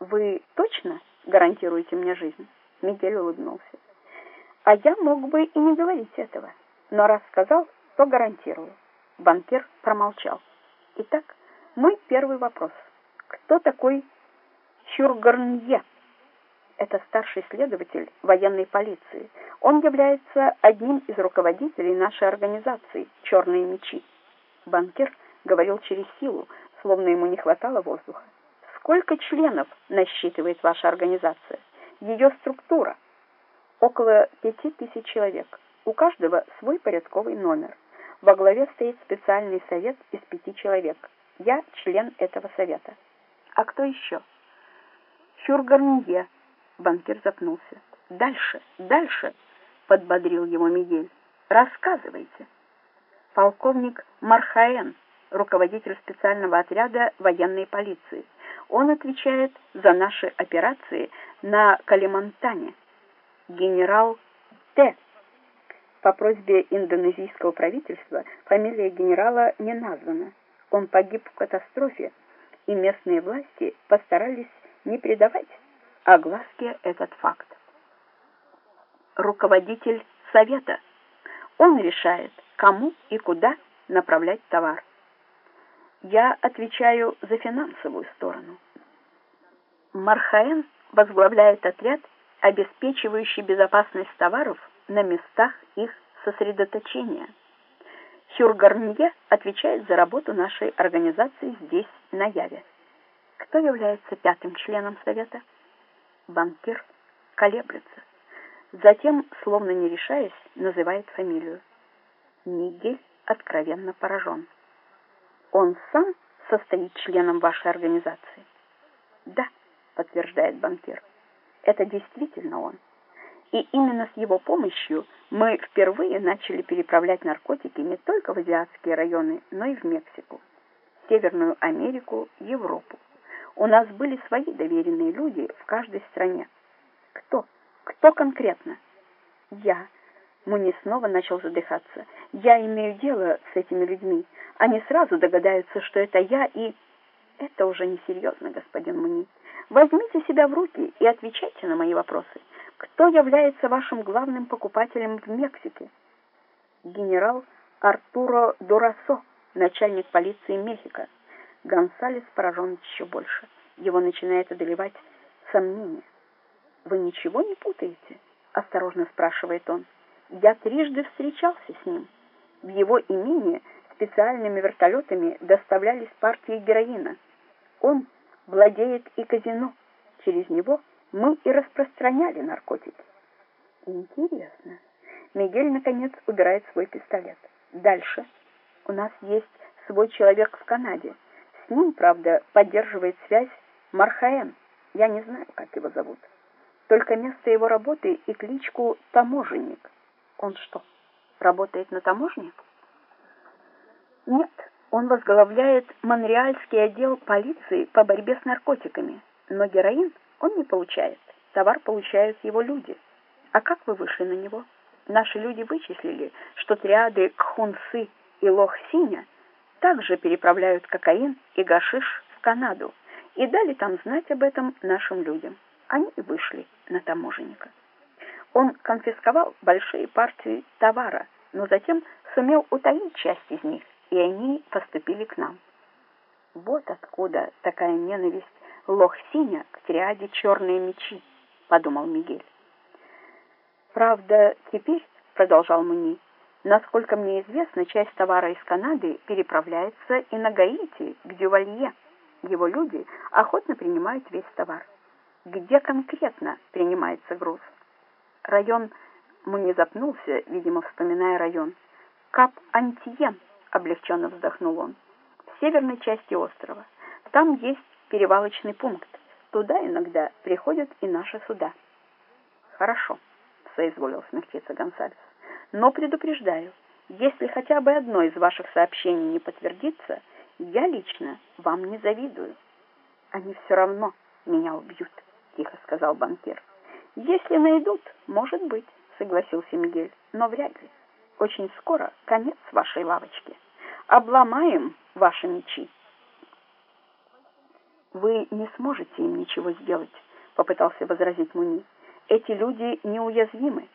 Вы точно гарантируете мне жизнь? Мигель улыбнулся. А я мог бы и не говорить этого, но раз сказал, то гарантирую. Банкир промолчал. Итак, мой первый вопрос. Кто такой Хюргарнье? Это старший следователь военной полиции. Он является одним из руководителей нашей организации «Черные мечи». Банкир говорил через силу, словно ему не хватало воздуха. Сколько членов насчитывает ваша организация? Ее структура? Около пяти тысяч человек. У каждого свой порядковый номер. Во главе стоит специальный совет из пяти человек. Я член этого совета. А кто еще? Фюргарнье. Банкир запнулся. Дальше, дальше, подбодрил его Мигель. Рассказывайте. Полковник Мархаен, руководитель специального отряда военной полиции. Он отвечает за наши операции на Калимантане. Генерал Т. По просьбе индонезийского правительства фамилия генерала не названа. Он погиб в катастрофе, и местные власти постарались не придавать огласке этот факт. Руководитель совета. Он решает, кому и куда направлять товар. Я отвечаю за финансовую сторону. Мархаэн возглавляет отряд, обеспечивающий безопасность товаров на местах их сосредоточения. Хюргарнье отвечает за работу нашей организации здесь, на Яве. Кто является пятым членом совета? Банкир колеблется. Затем, словно не решаясь, называет фамилию. Мигель откровенно поражен. Он сам состоит членом вашей организации? Да, подтверждает банкир. Это действительно он. И именно с его помощью мы впервые начали переправлять наркотики не только в азиатские районы, но и в Мексику, Северную Америку, Европу. У нас были свои доверенные люди в каждой стране. Кто? Кто конкретно? Я. Муни снова начал задыхаться. Я имею дело с этими людьми. Они сразу догадаются, что это я, и... Это уже несерьезно, господин Муни. Возьмите себя в руки и отвечайте на мои вопросы. Кто является вашим главным покупателем в Мексике? Генерал Артуро Дурасо, начальник полиции Мехико. Гонсалес поражен еще больше. Его начинает одолевать сомнение. «Вы ничего не путаете?» — осторожно спрашивает он. «Я трижды встречался с ним. В его имение специальными вертолетами доставлялись партии героина. Он владеет и казино. Через него мы и распространяли наркотики». «Интересно». Мигель, наконец, убирает свой пистолет. «Дальше. У нас есть свой человек в Канаде». С ним, правда, поддерживает связь Мархаэн. Я не знаю, как его зовут. Только место его работы и кличку Таможенник. Он что, работает на таможне? Нет, он возглавляет Монреальский отдел полиции по борьбе с наркотиками. Но героин он не получает. Товар получают его люди. А как вы вышли на него? Наши люди вычислили, что триады Кхунсы и Лох-Синя – также переправляют кокаин и гашиш в Канаду и дали там знать об этом нашим людям. Они вышли на таможенника. Он конфисковал большие партии товара, но затем сумел утаить часть из них, и они поступили к нам. Вот откуда такая ненависть Лохсиня к триаде «Черные мечи», — подумал Мигель. «Правда, теперь, — продолжал Муни, Насколько мне известно, часть товара из Канады переправляется и на Гаити, к Дювалье. Его люди охотно принимают весь товар. Где конкретно принимается груз? Район не запнулся, видимо, вспоминая район. Кап-Антиен, облегченно вздохнул он. В северной части острова. Там есть перевалочный пункт. Туда иногда приходят и наши суда. Хорошо, соизволил смягчиться Гонсалес. Но предупреждаю, если хотя бы одно из ваших сообщений не подтвердится, я лично вам не завидую. Они все равно меня убьют, тихо сказал банкир. Если найдут, может быть, согласился Мигель, но вряд ли. Очень скоро конец вашей лавочки. Обломаем ваши мечи. «Вы не сможете им ничего сделать», — попытался возразить Муни. «Эти люди неуязвимы.